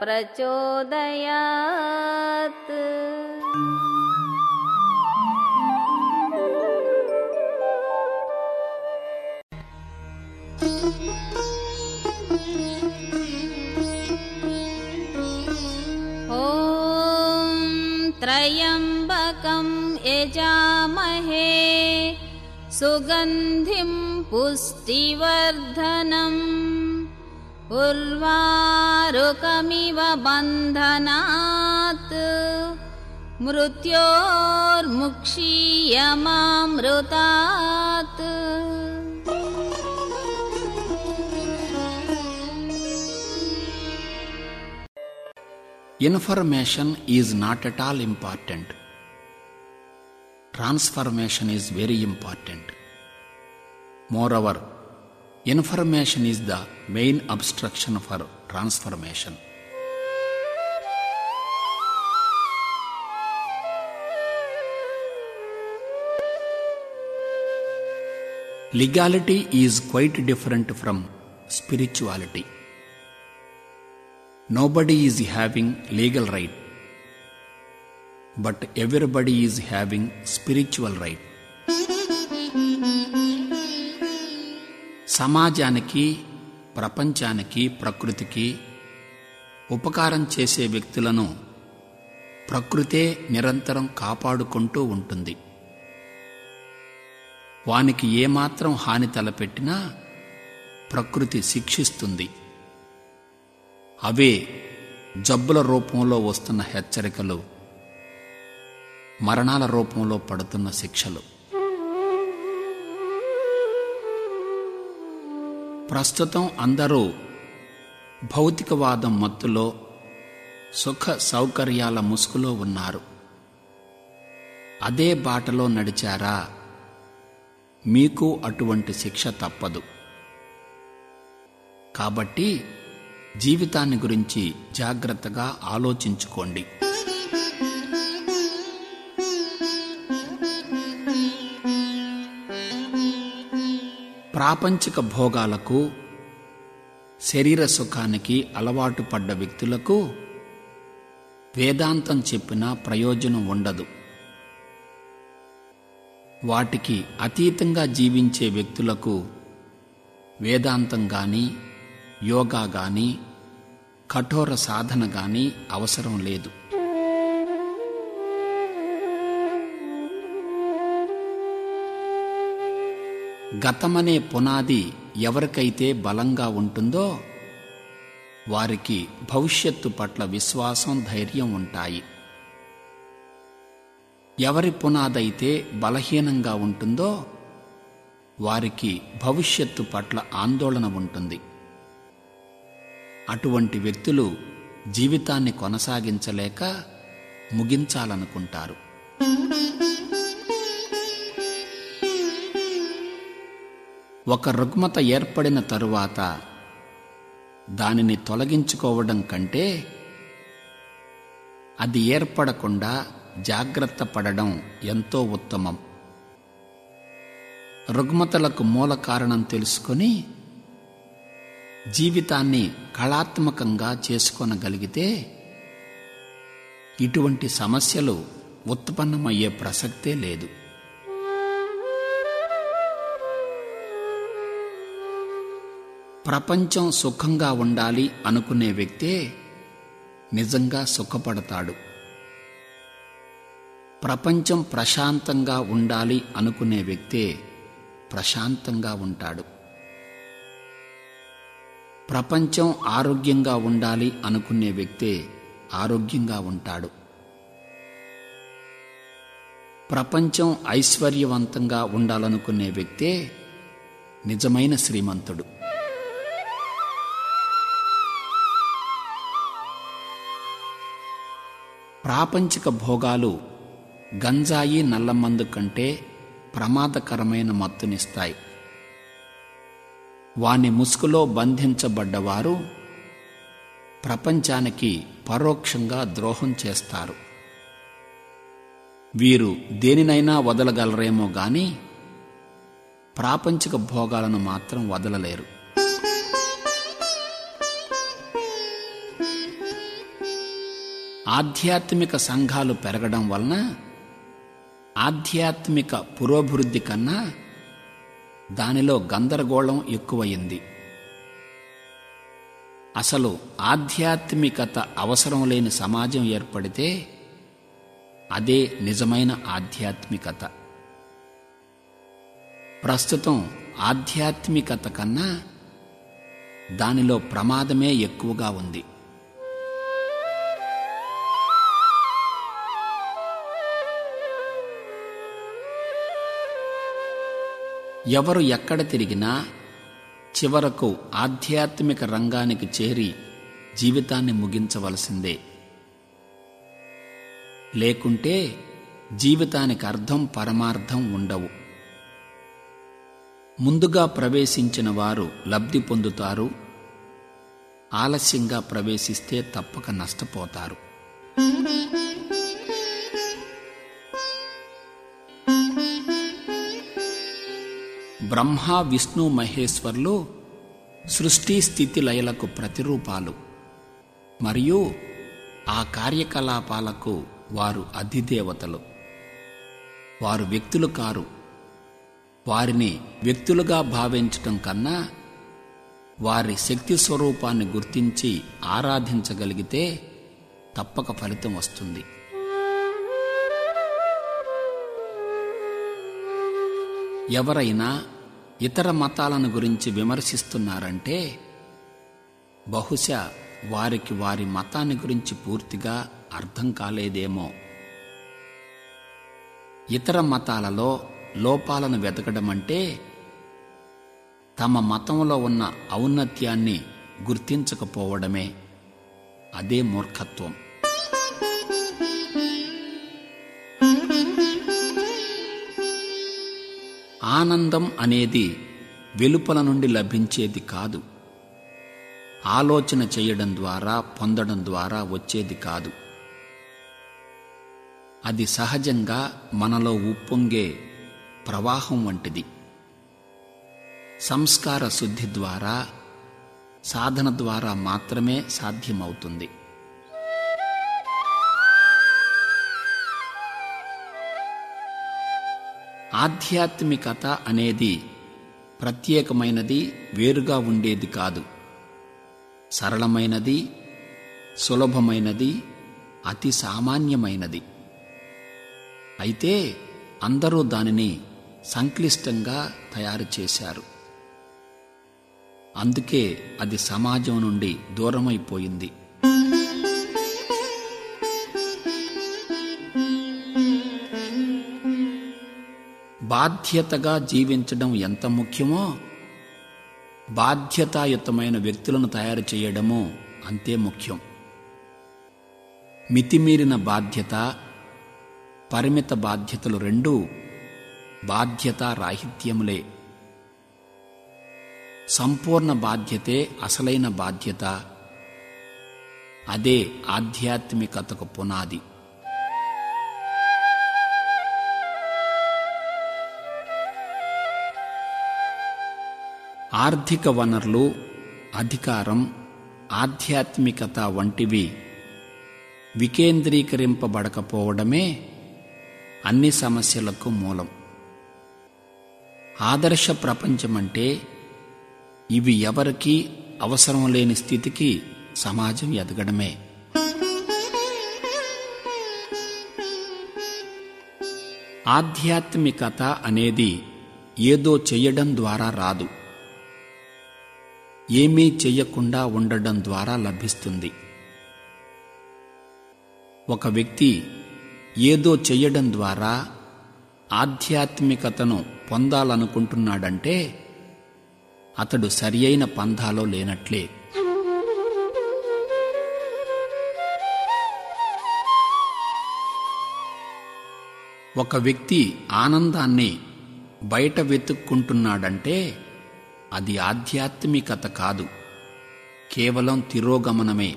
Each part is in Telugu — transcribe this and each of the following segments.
प्रचोदयात्। ॐ त्र्यम्बकं यजामहे सुगन्धिं पुष्टिवर्धनम् उर्वारुकमिव बन्धनात् मृत्योर्मुक्षीयमामृतात् Information is not at all important. Transformation is very important. Moreover, information is the main obstruction for transformation. Legality is quite different from spirituality. Nobody is having legal right, but everybody is having spiritual right. సమాజానికి ప్రపంచానికి ప్రకృతికి ఉపకారం చేసే వ్యక్తులను ప్రకృతే నిరంతరం కాపాడుకుంటూ ఉంటుంది. వానికి ఏమాత్రం హాని తలపెట్టినా ప్రకృతి శిక్షిస్తుంది. అవే జబ్బుల రూపంలో వస్తున్న హెచ్చరికలు మరణాల రూపంలో పడుతున్న శిక్షలు. ప్రస్తుతం అందరూ భౌతికవాదం మత్తులో సుఖ సౌకర్యాల ముసుగులో ఉన్నారు. అదే బాటలో నడిచారా? మీకు అటువంటి శిక్ష తప్పదు. కాబట్టి జీవితాన్ని గురించి జాగ్రత్తగా ఆలోచించుకోండి. ప్రాపంచిక భోగాలకు శరీర సుఖానికి అలవాటు పడ్డ వ్యక్తులకు వేదాంతం చెప్పిన ప్రయోజనం ఉండదు. వాటికి అతీతంగా జీవించే వ్యక్తులకు వేదాంతం గాని యోగా గాని కఠోర సాధన గాని అవసరం లేదు. గతమనే పునాది ఎవరికైతే బలంగా ఉంటుందో వారికి భవిష్యత్తు పట్ల విశ్వాసం ధైర్యం ఉంటాయి. ఎవరి పునాదైతే బలహీనంగా ఉంటుందో వారికి భవిష్యత్తు పట్ల ఆందోళన ఉంటుంది. అటువంటి వ్యక్తులు జీవితాన్ని కొనసాగించలేక ముగించాలనుకుంటారు. ఒక రుగ్మత ఏర్పడిన తరువాత దానిని తొలగించుకోవడం కంటే అది ఏర్పడకుండా జాగ్రత్త పడడం ఎంతో ఉత్తమం. రుగ్మతలకు మూల కారణం తెలుసుకొని జీవితాన్ని కళాత్మకంగా చేసుకొనగలిగితే ఇటువంటి సమస్యలు ఉత్పన్నమయ్యే ప్రసక్తే లేదు. ప్రపంచం సుఖంగా ఉండాలి అనుకునే వ్యక్తే నిజంగా సుఖపడతాడు. ప్రపంచం ప్రశాంతంగా ఉండాలి అనుకునే వ్యక్తే ప్రశాంతంగా ఉంటాడు. ప్రపంచం ఆరోగ్యంగా ఉండాలి అనుకునే వ్యక్తే ఆరోగ్యంగా ఉంటాడు. ప్రపంచం ఐశ్వర్యవంతంగా ఉండాలనుకునే వ్యక్తే నిజమైన శ్రీమంతుడు. ప్రాపంచిక భోగాలు గంజాయి నల్లమందు కంటే ప్రమాదకరమైన మత్తునిస్తాయి. వాని ముసుగులో బంధించబడ్డవారు ప్రపంచానికి పరోక్షంగా ద్రోహం చేస్తారు. వీరు దేనినైనా వదలగలరేమో గాని ప్రాపంచిక భోగాలను మాత్రం వదలలేరు. ఆధ్యాత్మిక సంఘాలు పెరగడం వలన ఆధ్యాత్మిక పురోభివృద్ధి కన్నా దానిలో గందరగోళం ఎక్కువయింది. అసలు ఆధ్యాత్మికత అవసరం లేని సమాజం ఏర్పడితే అదే నిజమైన ఆధ్యాత్మికత. ప్రస్తుతం ఆధ్యాత్మికత కన్నా దానిలో ప్రమాదమే ఎక్కువగా ఉంది. ఎవరు ఎక్కడ తిరిగినా చివరకు ఆధ్యాత్మిక రంగానికి చేరి జీవితాన్ని ముగించవలసిందే. లేకుంటే జీవితానికి అర్థం పరమార్థం ఉండవు. ముందుగా ప్రవేశించిన వారు లబ్ధి పొందుతారు. ఆలస్యంగా ప్రవేశిస్తే తప్పక నష్టపోతారు. బ్రహ్మ విష్ణు మహేశ్వర్లు సృష్టి స్థితి లయలకు ప్రతిరూపాలు. మరియు ఆ కార్యకలాపాలకు వారు అధిదేవతలు. వారు వ్యక్తులు కారు. వారిని వ్యక్తులుగా భావించటం కన్నా వారి శక్తి స్వరూపాన్ని గుర్తించి ఆరాధించగలిగితే తప్పక ఫలితం వస్తుంది. ఎవరైనా ఇతర మతాలను గురించి విమర్శిస్తున్నారంటే బహుశా వారికి వారి మతాన్ని గురించి పూర్తిగా అర్థం కాలేదేమో. ఇతర మతాలలో లోపాలను వెతకడం అంటే తమ మతంలో ఉన్న ఔన్నత్యాన్ని గుర్తించకపోవడమే. అదే మూర్ఖత్వం. ఆనందం అనేది వెలుపల నుండి లభించేది కాదు. ఆలోచన చేయడం ద్వారా పొందడం ద్వారా వచ్చేది కాదు. అది సహజంగా మనలో ఉప్పొంగే ప్రవాహం వంటిది. సంస్కార శుద్ధి ద్వారా సాధన ద్వారా మాత్రమే సాధ్యమవుతుంది. ఆధ్యాత్మికత అనేది ప్రత్యేకమైనది వేరుగా ఉండేది కాదు. సరళమైనది సులభమైనది అతి సామాన్యమైనది. అయితే అందరూ దానిని సంక్లిష్టంగా తయారు చేశారు. అందుకే అది సమాజం నుండి దూరమైపోయింది. బాధ్యతగా జీవించడం ఎంత ముఖ్యమో బాధ్యతాయుతమైన వ్యక్తులను తయారు చేయడము అంతే ముఖ్యం. మితిమీరిన బాధ్యత పరిమిత బాధ్యతలు రెండూ బాధ్యతారాహిత్యములే. సంపూర్ణ బాధ్యతే అసలైన బాధ్యత అదే ఆధ్యాత్మికతకు పునాది. ఆర్థిక వనరులు అధికారం ఆధ్యాత్మికత వంటివి వికేంద్రీకరింపబడకపోవడమే అన్ని సమస్యలకు మూలం. ఆదర్శ ప్రపంచమంటే ఇవి ఎవరికీ అవసరం లేని స్థితికి సమాజం ఎదగడమే. ఆధ్యాత్మికత అనేది ఏదో చెయ్యడం ద్వారా రాదు. ఏమీ చెయ్యకుండా ఉండడం ద్వారా లభిస్తుంది. ఒక వ్యక్తి ఏదో చెయ్యడం ద్వారా ఆధ్యాత్మికతను పొందాలనుకుంటున్నాడంటే అతడు సరియైన పంధాలో లేనట్లే. ఒక వ్యక్తి ఆనందాన్ని బయట వెతుక్కుంటున్నాడంటే అది ఆధ్యాత్మికత కాదు. కేవలం తిరోగమనమే.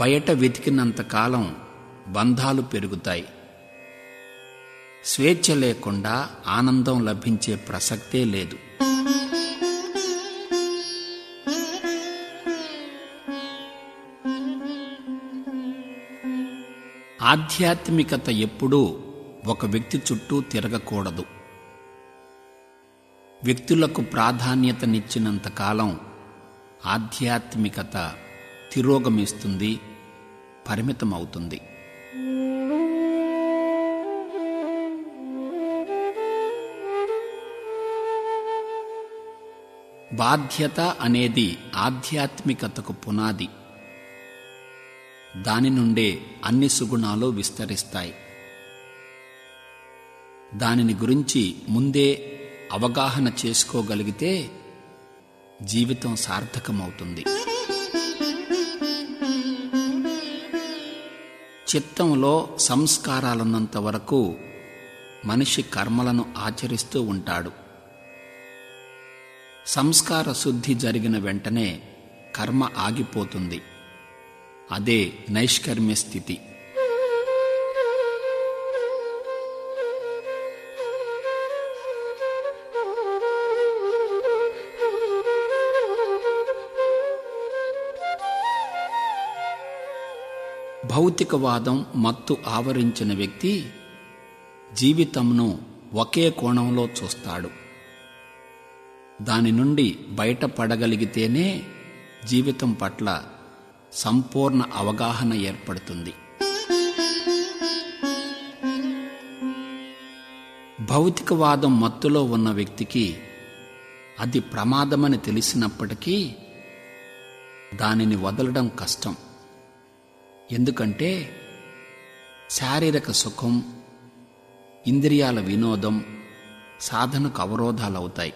బయట వెతికినంత కాలం బంధాలు పెరుగుతాయి. స్వేచ్ఛ లేకుండా ఆనందం లభించే ప్రసక్తే లేదు. ఆధ్యాత్మికత ఎప్పుడూ ఒక వ్యక్తి చుట్టూ తిరగకూడదు. వ్యక్తులకు ప్రాధాన్యతనిచ్చినంత కాలం ఆధ్యాత్మికత తిరోగమిస్తుంది పరిమితమవుతుంది. బాధ్యత అనేది ఆధ్యాత్మికతకు పునాది. దాని నుండే అన్ని సుగుణాలు విస్తరిస్తాయి. దానిని గురించి ముందే అవగాహన చేసుకోగలిగితే జీవితం సార్థకమవుతుంది. చిత్తంలో సంస్కారాలున్నంత వరకు మనిషి కర్మలను ఆచరిస్తూ ఉంటాడు. సంస్కార శుద్ధి జరిగిన వెంటనే కర్మ ఆగిపోతుంది. అదే నైష్కర్మ్య స్థితి. భౌతికవాదం మత్తు ఆవరించిన వ్యక్తి జీవితంను ఒకే కోణంలో చూస్తాడు. దాని నుండి బయటపడగలిగితేనే జీవితం పట్ల సంపూర్ణ అవగాహన ఏర్పడుతుంది. భౌతికవాదం మత్తులో ఉన్న వ్యక్తికి అది ప్రమాదమని తెలిసినప్పటికీ దానిని వదలడం కష్టం. ఎందుకంటే శారీరక సుఖం ఇంద్రియాల వినోదం సాధనకు అవరోధాలవుతాయి.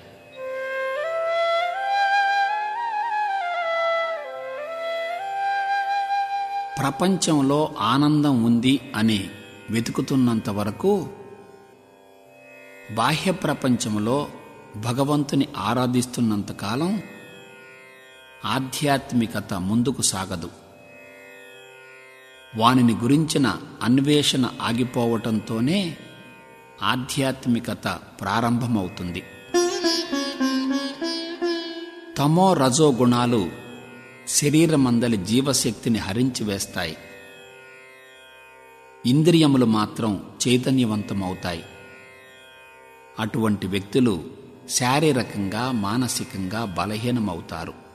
ప్రపంచంలో ఆనందం ఉంది అని వెతుకుతున్నంత వరకు బాహ్య ప్రపంచంలో భగవంతుని ఆరాధిస్తున్నంతకాలం ఆధ్యాత్మికత ముందుకు సాగదు. వానిని గురించిన అన్వేషణ ఆగిపోవటంతోనే ఆధ్యాత్మికత ప్రారంభమవుతుంది. తమో రజో గుణాలు శరీరమందలి జీవశక్తిని హరించి వేస్తాయి. ఇంద్రియములు మాత్రం చైతన్యవంతమవుతాయి. అటువంటి వ్యక్తులు శారీరకంగా మానసికంగా బలహీనమవుతారు.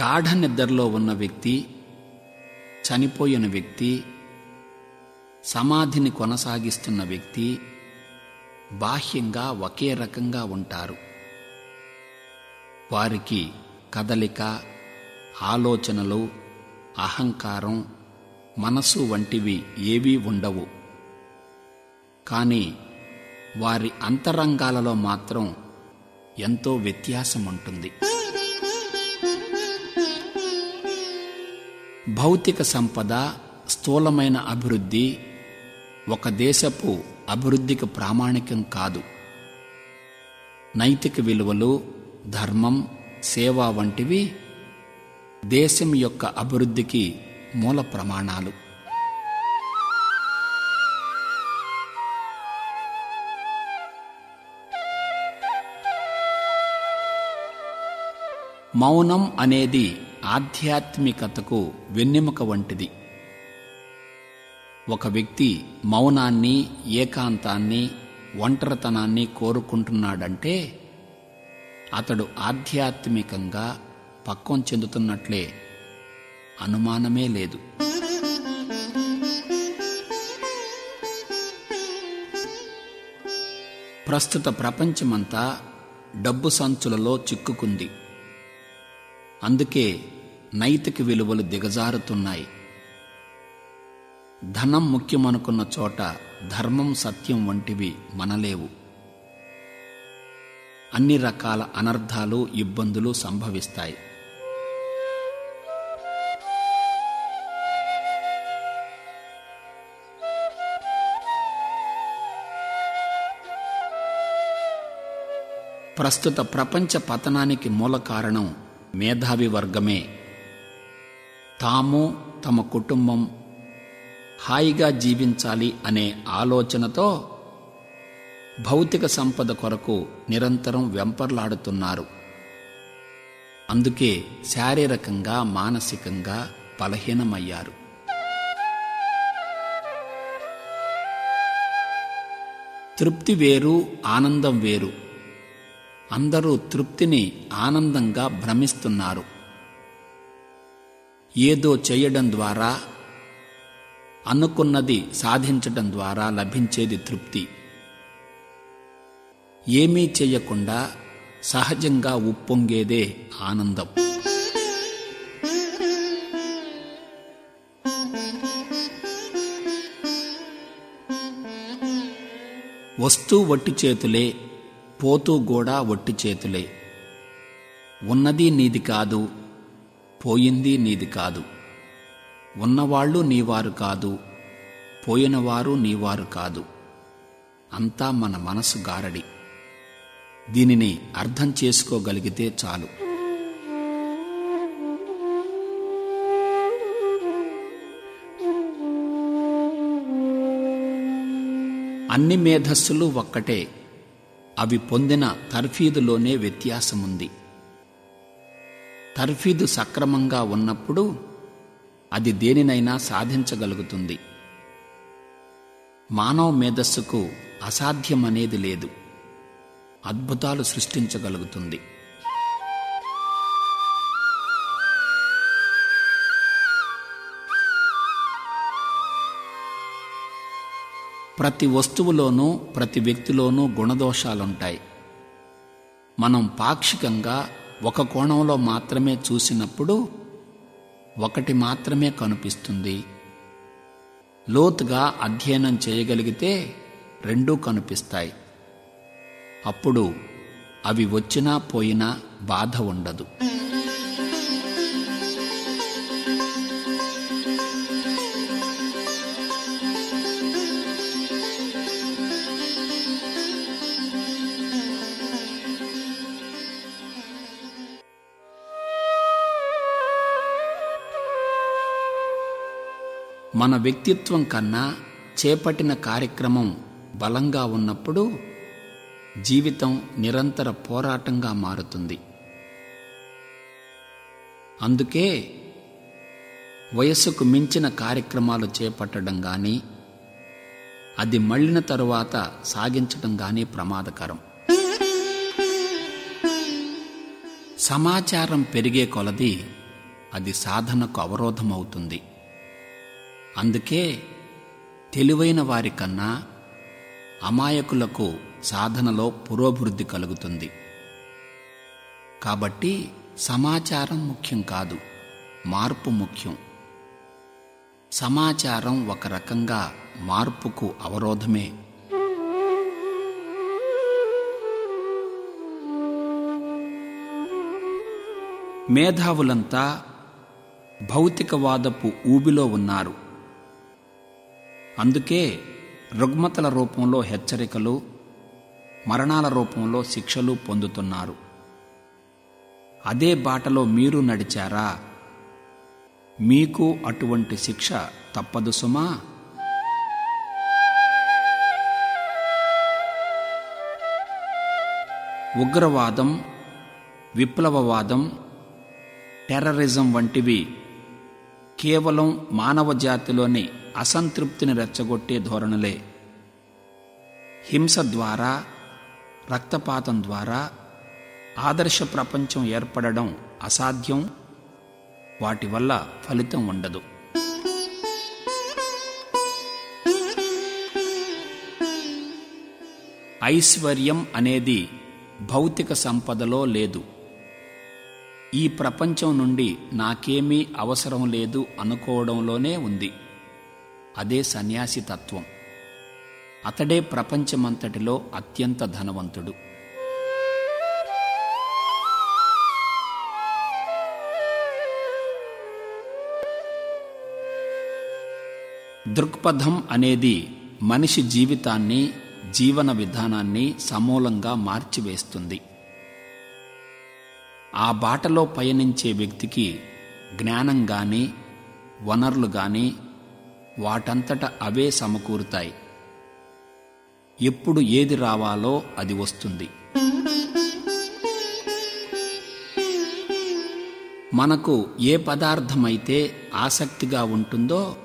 గాఢ నిద్రలో ఉన్న వ్యక్తి చనిపోయిన వ్యక్తి సమాధిని కొనసాగిస్తున్న వ్యక్తి బాహ్యంగా ఒకే రకంగా ఉంటారు. వారికి కదలిక ఆలోచనలు అహంకారం మనసు వంటివి ఏవీ ఉండవు. కానీ వారి అంతరంగాలలో మాత్రం ఎంతో వ్యత్యాసం ఉంటుంది భౌతిక సంపద స్థూలమైన అభివృద్ధి ఒక దేశపు అభివృద్ధికి ప్రామాణికం కాదు. నైతిక విలువలు ధర్మం సేవ వంటివి దేశం యొక్క అభివృద్ధికి మూల ప్రమాణాలు. మౌనం అనేది ఆధ్యాత్మికతకు వెన్నెముక వంటిది. ఒక వ్యక్తి మౌనాన్ని ఏకాంతాన్ని ఒంటరితనాన్ని కోరుకుంటున్నాడంటే అతడు ఆధ్యాత్మికంగా పక్వం చెందుతున్నట్లే అనుమానమే లేదు. ప్రస్తుత ప్రపంచమంతా డబ్బు సంచులలో చిక్కుకుంది. అందుకే నైతిక విలువలు దిగజారుతున్నాయి. ధనం ముఖ్యమనుకున్న చోట ధర్మం సత్యం వంటివి మనలేవు. అన్ని రకాల అనర్థాలు ఇబ్బందులు సంభవిస్తాయి. ప్రస్తుత ప్రపంచ పతనానికి మూల కారణం మేధావి వర్గమే. తాము తమ కుటుంబం హాయిగా జీవించాలి అనే ఆలోచనతో భౌతిక సంపద కొరకు నిరంతరం వెంపర్లాడుతున్నారు. అందుకే శారీరకంగా మానసికంగా బలహీనమయ్యారు. తృప్తి వేరు ఆనందం వేరు. అందరూ తృప్తిని ఆనందంగా భ్రమిస్తున్నారు. ఏదో చేయడం ద్వారా అనుకున్నది సాధించడం ద్వారా లభించేది తృప్తి. ఏమీ చేయకుండా సహజంగా ఉప్పొంగేదే ఆనందం. వస్తూ వట్టి చేతులే పోతూ కూడా వట్టి చేతులే. ఉన్నది నీది కాదు పోయింది నీది కాదు. ఉన్నవాళ్ళు నీవారు కాదు పోయినవారు నీవారు కాదు. అంతా మన మనసు గారడి. దీనిని అర్థం చేసుకోగలిగితే చాలు. అన్ని మేధస్సులు ఒక్కటే. అవి పొందిన తర్ఫీదులోనే వ్యత్యాసముంది. తర్ఫీదు సక్రమంగా ఉన్నప్పుడు అది దేనినైనా సాధించగలుగుతుంది. మానవ మేధస్సుకు అసాధ్యమనేది లేదు. అద్భుతాలు సృష్టించగలుగుతుంది. ప్రతి వస్తువులోనూ ప్రతి వ్యక్తిలోనూ గుణదోషాలుంటాయి. మనం పాక్షికంగా ఒక కోణంలో మాత్రమే చూసినప్పుడు ఒకటి మాత్రమే కనిపిస్తుంది. లోతుగా అధ్యయనం చేయగలిగితే రెండూ కనిపిస్తాయి. అప్పుడు అవి వచ్చినా పోయినా బాధ ఉండదు. మన వ్యక్తిత్వం కన్నా చేపట్టిన కార్యక్రమం బలంగా ఉన్నప్పుడు జీవితం నిరంతర పోరాటంగా మారుతుంది. అందుకే వయస్సుకు మించిన కార్యక్రమాలు చేపట్టడం కానీ అది మళ్ళిన తరువాత సాగించడం కానీ ప్రమాదకరం. సమాచారం పెరిగే కొలది అది సాధనకు అవరోధమవుతుంది. అందుకే తెలివైన వారికన్నా అమాయకులకు సాధనలో పురోభివృద్ధి కలుగుతుంది. కాబట్టి సమాచారం ముఖ్యం కాదు మార్పు ముఖ్యం. సమాచారం ఒక రకంగా మార్పుకు అవరోధమే. మేధావులంతా భౌతికవాదపు ఊబిలో ఉన్నారు. అందుకే రుగ్మతల రూపంలో హెచ్చరికలు మరణాల రూపంలో శిక్షలు పొందుతున్నారు. అదే బాటలో మీరు నడిచారా? మీకు అటువంటి శిక్ష తప్పదు సుమా. ఉగ్రవాదం విప్లవవాదం టెర్రరిజం వంటివి కేవలం మానవ జాతిలోని అసంతృప్తిని రెచ్చగొట్టే ధోరణులే. హింస ద్వారా రక్తపాతం ద్వారా ఆదర్శ ప్రపంచం ఏర్పడడం అసాధ్యం. వాటి వల్ల ఫలితం ఉండదు. ఐశ్వర్యం అనేది భౌతిక సంపదలో లేదు. ఈ ప్రపంచం నుండి నాకేమీ అవసరం లేదు అనుకోవడంలోనే ఉంది. అదే సన్యాసి తత్వం. అతడే ప్రపంచమంతటిలో అత్యంత ధనవంతుడు. దృక్పథం అనేది మనిషి జీవితాన్ని జీవన విధానాన్ని సమూలంగా మార్చివేస్తుంది. ఆ బాటలో పయనించే వ్యక్తికి జ్ఞానం గాని వనరులు గాని వాటంతట అవే సమకూరుతాయి. ఎప్పుడు ఏది రావాలో అది వస్తుంది. మనకు ఏ పదార్థమైతే ఆసక్తిగా ఉంటుందో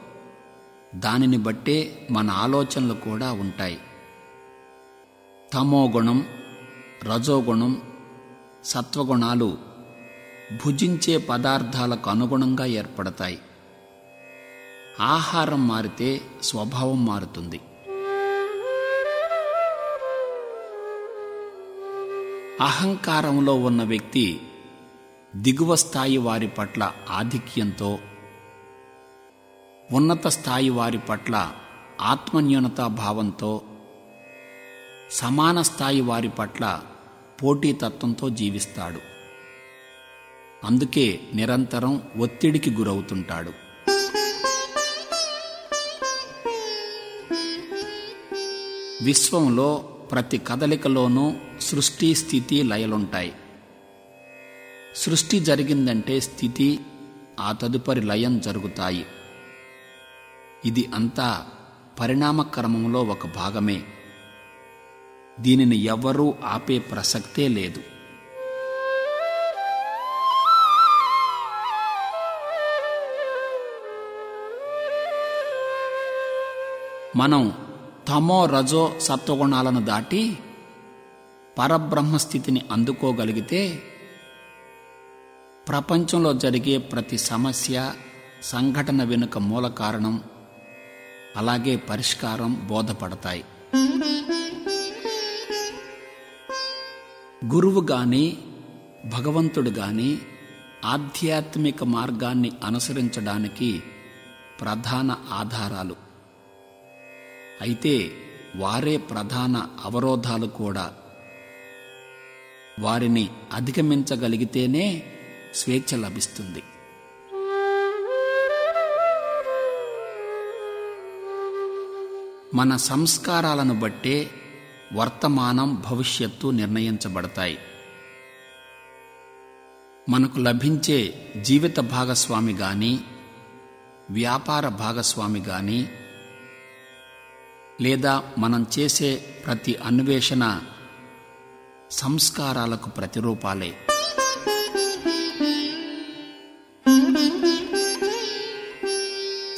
దానిని బట్టే మన ఆలోచనలు కూడా ఉంటాయి. తమోగుణం రజోగుణం సత్వగుణాలు భుజించే పదార్థాలకు అనుగుణంగా ఏర్పడతాయి. ఆహారం మారితే స్వభావం మారుతుంది. అహంకారంలో ఉన్న వ్యక్తి దిగువ స్థాయి వారి పట్ల ఆధిక్యంతో ఉన్నత స్థాయి వారి పట్ల ఆత్మన్యూనతా భావంతో సమాన స్థాయి వారి పట్ల పోటీతత్వంతో జీవిస్తాడు. అందుకే నిరంతరం ఒత్తిడికి గురవుతుంటాడు. విశ్వంలో ప్రతి కదలికలోనూ సృష్టి స్థితి లయలుంటాయి. సృష్టి జరిగిందంటే స్థితి ఆ తదుపరి లయం జరుగుతాయి. ఇది అంతా పరిణామ క్రమంలో ఒక భాగమే. దీనిని ఎవ్వరూ ఆపే ప్రసక్తే లేదు. మనం తమో రజో సత్వగుణాలను దాటి పరబ్రహ్మస్థితిని అందుకోగలిగితే ప్రపంచంలో జరిగే ప్రతి సమస్య సంఘటన వెనుక మూల కారణం అలాగే పరిష్కారం బోధపడతాయి. గురువు గాని భగవంతుడు గాని ఆధ్యాత్మిక మార్గాన్ని అనుసరించడానికి ప్రధాన ఆధారాలు. అయితే వారే ప్రధాన అవరోధాలు కూడా. వారిని అధిగమించగలిగితేనే స్వేచ్ఛ లభిస్తుంది. మన సంస్కారాలను బట్టే వర్తమానం భవిష్యత్తు నిర్ణయించబడతాయి. మనకు లభించే జీవిత భాగస్వామి గాని వ్యాపార భాగస్వామి కానీ లేదా మనం చేసే ప్రతి అన్వేషణ సంస్కారాలకు ప్రతిరూపాలే.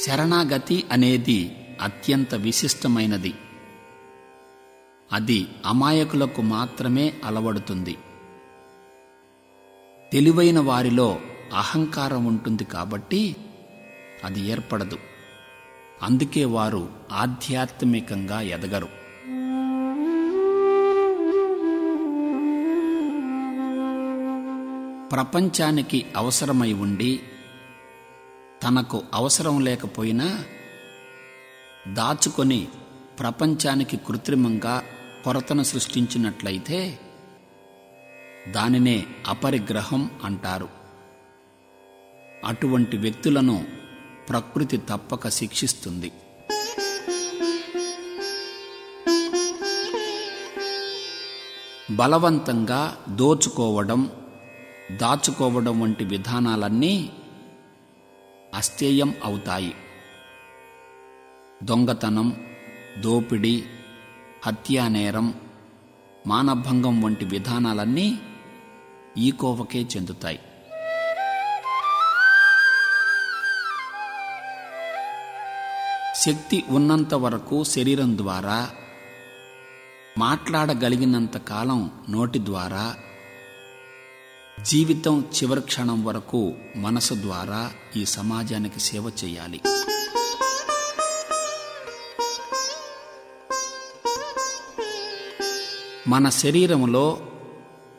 శరణాగతి అనేది అత్యంత విశిష్టమైనది. అది అమాయకులకు మాత్రమే అలవడుతుంది. తెలివైన వారిలో అహంకారం ఉంటుంది కాబట్టి అది ఏర్పడదు. అందుకే వారు ఆధ్యాత్మికంగా ఎదగరు. ప్రపంచానికి అవసరమై ఉండి తనకు అవసరం లేకపోయినా దాచుకొని ప్రపంచానికి కృత్రిమంగా కొరతను సృష్టించినట్లయితే దానినే అపరిగ్రహం అంటారు. అటువంటి వ్యక్తులను ప్రకృతి తప్పక శిక్షిస్తుంది. బలవంతంగా దోచుకోవడం దాచుకోవడం వంటి విధానాలన్నీ అస్థేయం అవుతాయి. దొంగతనం దోపిడీ హత్యానేరం మానభంగం వంటి విధానాలన్నీ ఈ కోవకే చెందుతాయి. శక్తి ఉన్నంత వరకు శరీరం ద్వారా మాట్లాడగలిగినంత కాలం నోటి ద్వారా జీవితం చివరి క్షణం వరకు మనసు ద్వారా ఈ సమాజానికి సేవ చేయాలి. మన శరీరంలో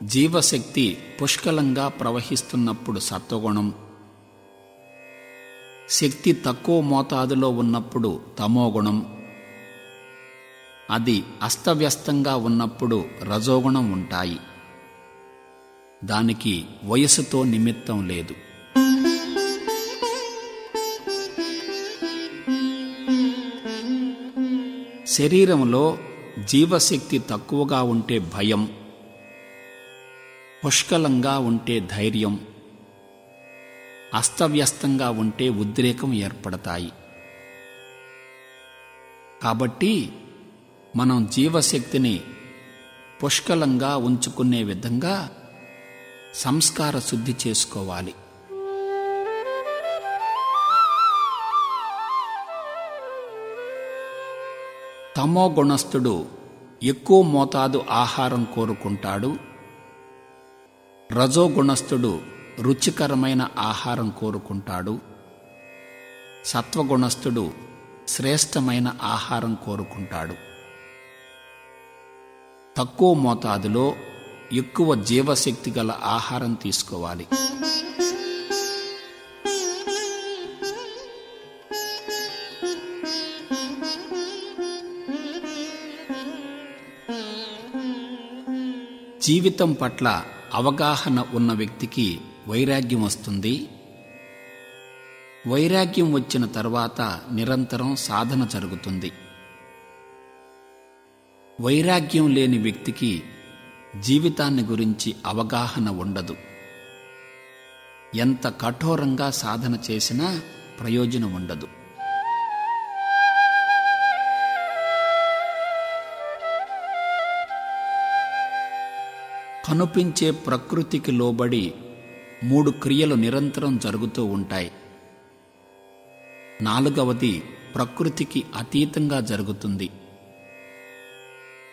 జీవశక్తి పుష్కలంగా ప్రవహిస్తున్నప్పుడు సత్వగుణం శక్తి తక్కువ మోతాదులో ఉన్నప్పుడు తమోగుణం అది అస్తవ్యస్తంగా ఉన్నప్పుడు రజోగుణం ఉంటాయి. దానికి వయసుతో నిమిత్తం లేదు. శరీరంలో జీవశక్తి తక్కువగా ఉంటే భయం. పుష్కలంగా ఉంటే ధైర్యం. అస్తవ్యస్తంగా ఉంటే ఉద్రేకం ఏర్పడతాయి. కాబట్టి మనం జీవశక్తిని పుష్కలంగా ఉంచుకునే విధంగా సంస్కార శుద్ధి చేసుకోవాలి. తమో గుణస్థుడు ఎక్కువ మోతాదు ఆహారం కోరుకుంటాడు. రజోగుణస్థుడు రుచికరమైన ఆహారం కోరుకుంటాడు. సత్వగుణస్థుడు శ్రేష్టమైన ఆహారం కోరుకుంటాడు. తక్కువ మోతాదులో ఎక్కువ జీవశక్తి గల ఆహారం తీసుకోవాలి. జీవితం పట్ల అవగాహన ఉన్న వ్యక్తికి వైరాగ్యం వస్తుంది. వైరాగ్యం వచ్చిన తర్వాత నిరంతరం సాధన జరుగుతుంది. వైరాగ్యం లేని వ్యక్తికి జీవితాన్ని గురించి అవగాహన ఉండదు. ఎంత కఠోరంగా సాధన చేసినా ప్రయోజనం ఉండదు. కనుపించే ప్రకృతికి లోబడి మూడు క్రియలు నిరంతరం జరుగుతూ ఉంటాయి. నాలుగవది ప్రకృతికి అతీతంగా జరుగుతుంది.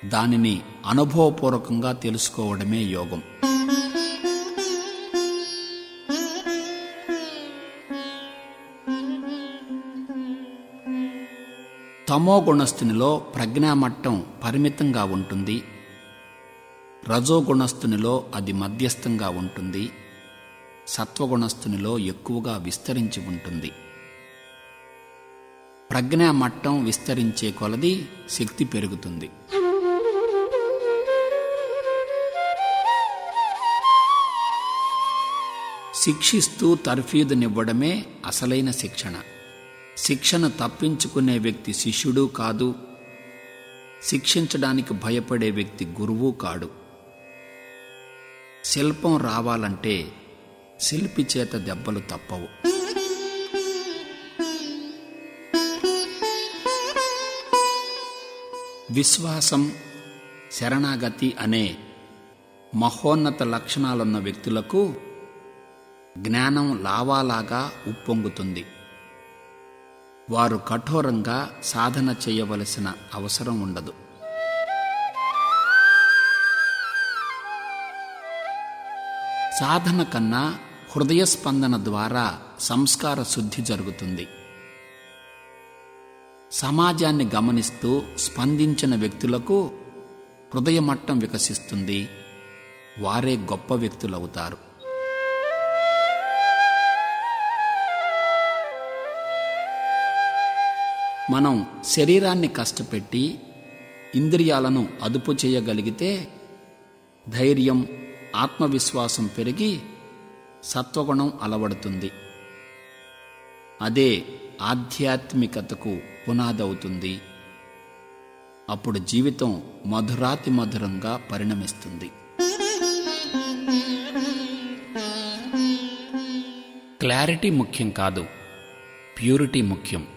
దానిని అనుభవపూర్వకంగా తెలుసుకోవడమే యోగం. తమో గుణస్థునిలో ప్రజ్ఞామట్టం పరిమితంగా ఉంటుంది. రజోగుణస్థునిలో అది మధ్యస్థంగా ఉంటుంది. సత్వగుణస్థునిలో ఎక్కువగా విస్తరించి ఉంటుంది. ప్రజ్ఞా మట్టం విస్తరించే కొలది శక్తి పెరుగుతుంది. శిక్షిస్తూ తర్ఫీదునివ్వడమే అసలైన శిక్షణ. శిక్షణ తప్పించుకునే వ్యక్తి శిష్యుడు కాదు. శిక్షించడానికి భయపడే వ్యక్తి గురువు కాడు. శిల్పం రావాలంటే శిల్పి చేత దెబ్బలు తప్పవు. విశ్వాసం శరణాగతి అనే మహోన్నత లక్షణాలున్న వ్యక్తులకు జ్ఞానం లావాలాగా ఉప్పొంగుతుంది. వారు కఠోరంగా సాధన చేయవలసిన అవసరం ఉండదు. సాధన కన్నా హృదయ స్పందన ద్వారా సంస్కార శుద్ధి జరుగుతుంది. సమాజాన్ని గమనిస్తూ స్పందించిన వ్యక్తులకు హృదయ మట్టం వికసిస్తుంది. వారే గొప్ప వ్యక్తులవుతారు. మనం శరీరాన్ని కష్టపెట్టి ఇంద్రియాలను అదుపు చేయగలిగితే ధైర్యం ఆత్మవిశ్వాసం పెరిగి సత్వగుణం అలవడుతుంది. అదే ఆధ్యాత్మికతకు పునాదవుతుంది. అప్పుడు జీవితం మధురాతి మధురంగా పరిణమిస్తుంది. క్లారిటీ ముఖ్యం కాదు ప్యూరిటీ ముఖ్యం.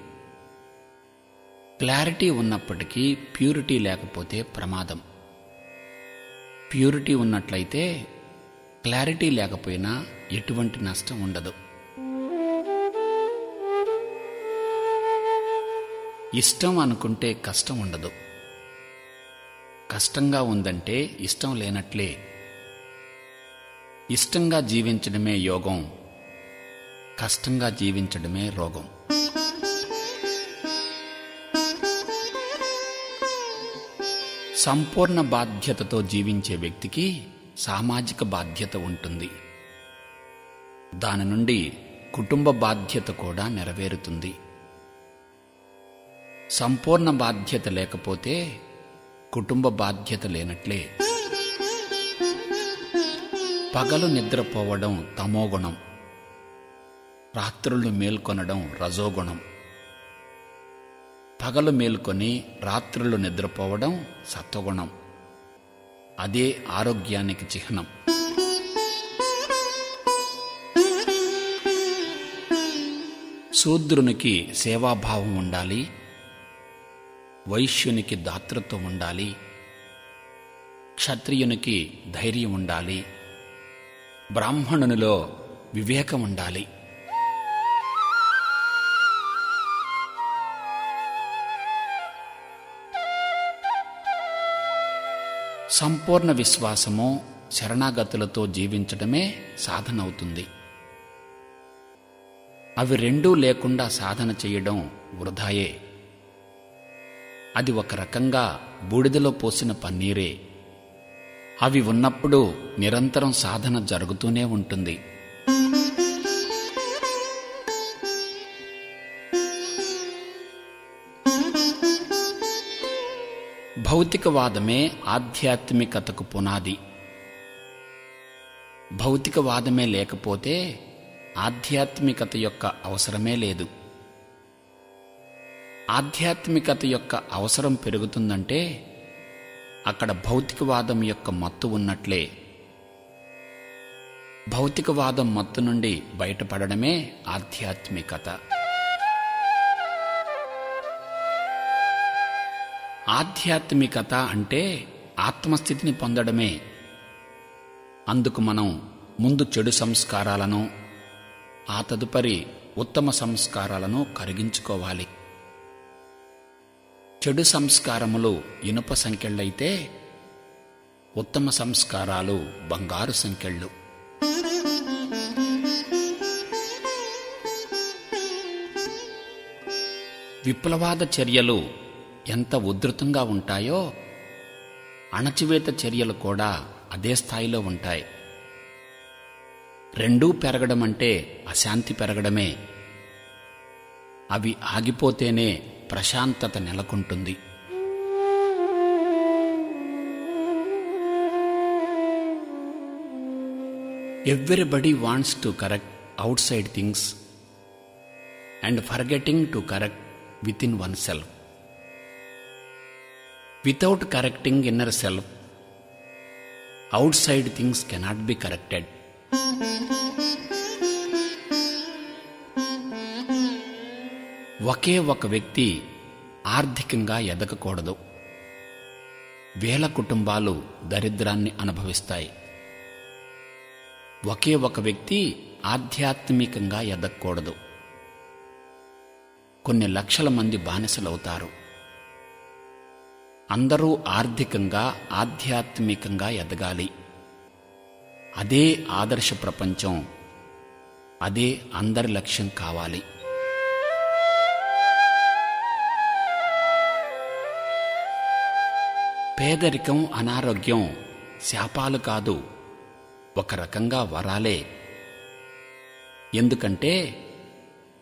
క్లారిటీ ఉన్నప్పటికీ ప్యూరిటీ లేకపోతే ప్రమాదం. ప్యూరిటీ ఉన్నట్లయితే క్లారిటీ లేకపోయినా ఎటువంటి నష్టం ఉండదు. ఇష్టం అనుకుంటే కష్టం ఉండదు. కష్టంగా ఉందంటే ఇష్టం లేనట్లే. ఇష్టంగా జీవించడమే యోగం. కష్టంగా జీవించడమే రోగం. సంపూర్ణ బాధ్యతతో జీవించే వ్యక్తికి సామాజిక బాధ్యత ఉంటుంది. దాని నుండి కుటుంబ బాధ్యత కూడా నెరవేరుతుంది. సంపూర్ణ బాధ్యత లేకపోతే కుటుంబ బాధ్యత లేనట్లే. పగలు నిద్రపోవడం తమోగుణం. రాత్రులు మేల్కొనడం రజోగుణం. పగలు మేల్కొని రాత్రులు నిద్రపోవడం సత్వగుణం. అదే ఆరోగ్యానికి చిహ్నం. శూద్రునికి సేవాభావం ఉండాలి. వైశ్యునికి దాతృత్వం ఉండాలి. క్షత్రియునికి ధైర్యం ఉండాలి. బ్రాహ్మణునిలో వివేకం ఉండాలి. సంపూర్ణ విశ్వాసము శరణాగతులతో జీవించడమే సాధన అవుతుంది అవి రెండూ లేకుండా సాధన చేయడం వృధాయే. అది ఒక రకంగా బూడిదలో పోసిన పన్నీరే. అవి ఉన్నప్పుడు నిరంతరం సాధన జరుగుతూనే ఉంటుంది. భౌతికవాదమే ఆధ్యాత్మికతకు పునాది. భౌతికవాదమే లేకపోతే ఆధ్యాత్మికత యొక్క అవసరమే లేదు. ఆధ్యాత్మికత యొక్క అవసరం పెరుగుతుందంటే అక్కడ భౌతికవాదం యొక్క మత్తు ఉన్నట్లే. భౌతికవాదం మత్తు నుండి బయటపడడమే ఆధ్యాత్మికత. ఆధ్యాత్మికత అంటే ఆత్మస్థితిని పొందడమే. అందుకు మనం ముందు చెడు సంస్కారాలను ఆ తదుపరి ఉత్తమ సంస్కారాలను కరిగించుకోవాలి. చెడు సంస్కారములు ఇనుప సంఖ్యళ్ళైతే ఉత్తమ సంస్కారాలు బంగారు సంఖ్యళ్ళు విప్లవాద చర్యలు ఎంత ఉధృతంగా ఉంటాయో అణచివేత చర్యలు కూడా అదే స్థాయిలో ఉంటాయి. రెండూ పెరగడం అంటే అశాంతి పెరగడమే. అవి ఆగిపోతేనే ప్రశాంతత నెలకొంటుంది. Everybody wants to correct outside things and forgetting to correct within oneself without correcting inner self outside things cannot be corrected ఒకే ఒక వ్యక్తి ఆర్థికంగా ఎదగకూడదు. వేల కుటుంబాలు దరిద్రాన్ని అనుభవిస్తాయి. ఒకే ఒక వ్యక్తి ఆధ్యాత్మికంగా ఎదగకూడదు. కొన్ని లక్షల మంది బానిసలవుతారు. అందరూ ఆర్థికంగా ఆధ్యాత్మికంగా ఎదగాలి. అదే ఆదర్శ ప్రపంచం. అదే అందరి లక్ష్యం కావాలి. పేదరికం అనారోగ్యం శాపాలు కాదు. ఒక రకంగా వరాలే. ఎందుకంటే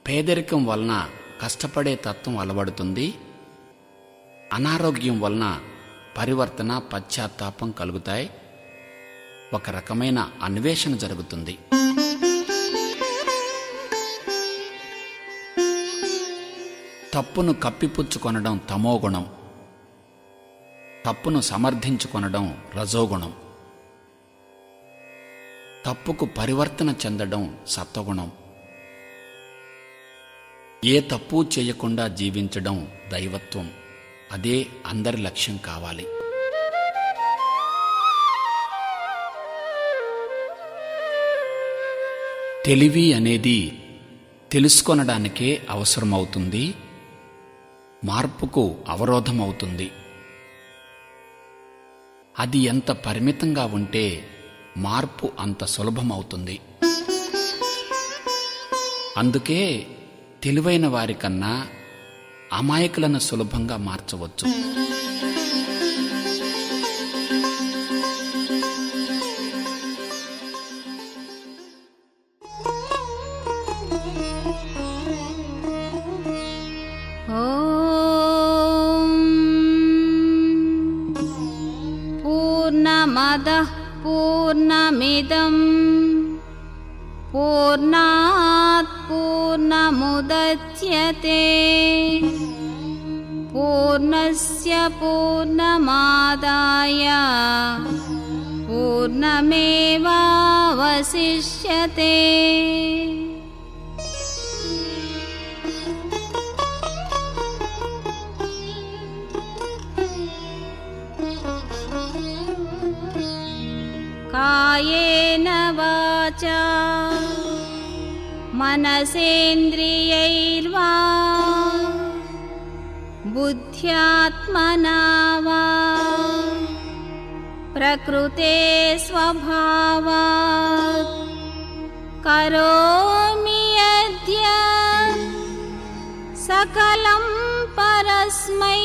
పేదరికం వలన కష్టపడే తత్వం అలవడుతుంది. అనారోగ్యం వలన పరివర్తన పశ్చాత్తాపం కలుగుతాయి. ఒక రకమైన అన్వేషణ జరుగుతుంది. తప్పును కప్పిపుచ్చుకొనడం తమోగుణం. తప్పును సమర్థించుకొనడం రజోగుణం. తప్పుకు పరివర్తన చెందడం సత్వగుణం. ఏ తప్పు చేయకుండా జీవించడం దైవత్వం. అదే అందరి లక్ష్యం కావాలి. తెలివి అనేది తెలుసుకొనడానికే అవసరమవుతుంది. మార్పుకు అవరోధమవుతుంది. అది ఎంత పరిమితంగా ఉంటే మార్పు అంత సులభమవుతుంది. అందుకే తెలివైన వారికన్నా అమాయకులను సులభంగా మార్చవచ్చు. పూర్ణమద పూర్ణమిదం పూర్ణాత్ पूर्णस्य पूर्णमादाय पूर्णमेवावशिष्यते। कायेन वाचा मनसेन्द्रियैर्वा बुद्ध्यात्मना वा प्रकृते स्वभावात् करोमि यद्य सकलं परस्मै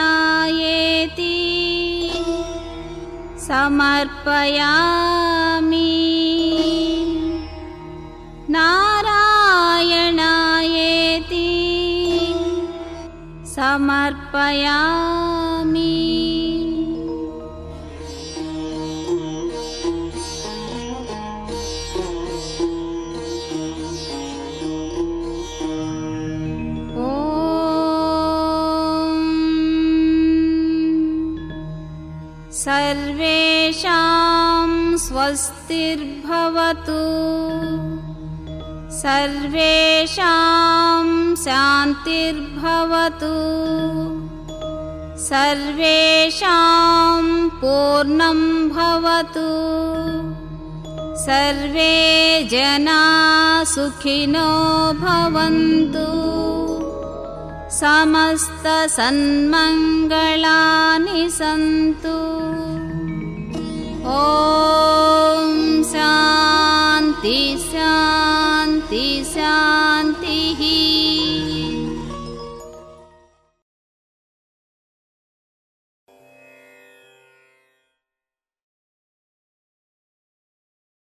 नारायणायेति समर्पयामि। नारायणायेति समर्पयामि सर्वेषां स्वस्तिर्भवतु। सर्वेषां शान्तिर्भवतु। सर्वेषां पूर्णं भवतु। सर्वे जना सुखिनो भवन्तु। समस्तसन्मङ्गलानि सन्तु ओ